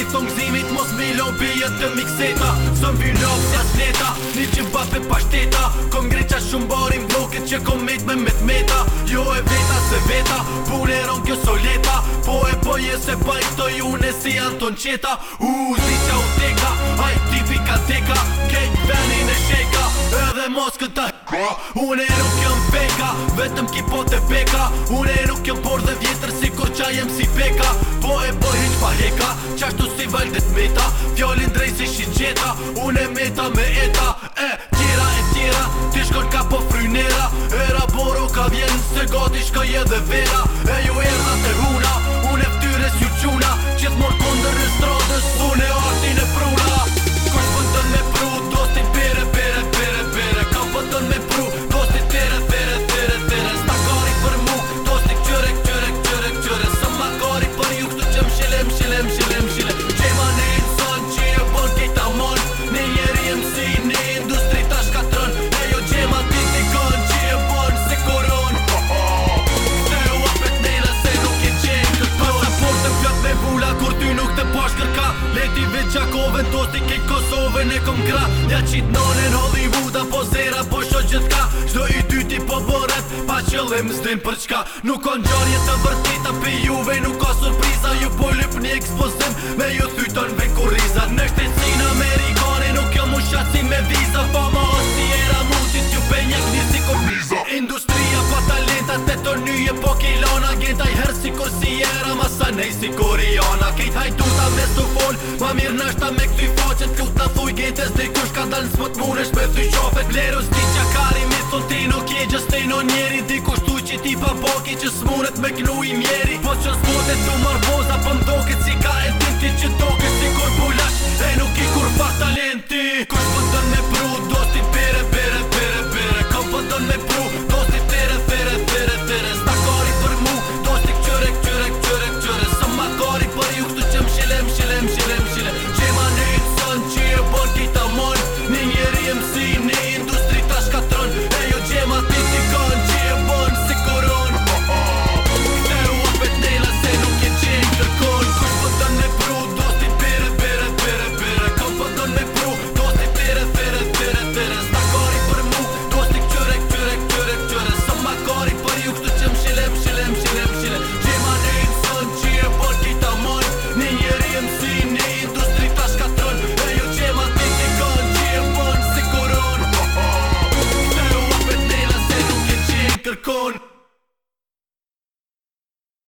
Si thonë mos milo bijet të mikseta Sëm vilo pëtja sleta Një që vatë për pashteta Kom greqa shumë barim bloket që kom mejt me met meta Jo e veta se veta Puneron kjo soleta Po e po je se paj këto ju në si Anton Qeta U zi qa u teka Aj tipi ka teka Kejt venin e sheka Edhe mos këta Unë e nuk jëm peka Vetëm kipot e peka Unë e nuk jëm por dhe vjetër Si ko qa jem si peka djeka Qashtu si valdet meta Fjallin drejt si shi gjeta Unë meta me eta E tjera e tjera Ti ka po frynera Era boru ka vjen Se gati shkoj edhe vet qakove Do t'i ke Kosove në kom kra Nja qit nane në Hollywood Apo zera po shot gjithka Shdo i dyti po bërët Pa qëllim zdim për çka Nuk on gjarje të vërtita Pe juve nuk ka surpriza Ju po lyp një ekspozim Me ju je po ke lona Gjeta i herë si kur si jera Ma sa nej si kur i ona Kejt haj du ta dhe stu fol Ma mirë nashta me këtë i faqet Kut ta thuj gjetes dhe kush ka dalë Smo të muresh me thuj qofet Lero s'ti qa kari me thun ti nuk kje Gjës te njeri Di kush tuj që ti pa boki Që s'munet me knu i mjeri Po që s'mote du marboza Po mdoket si ka e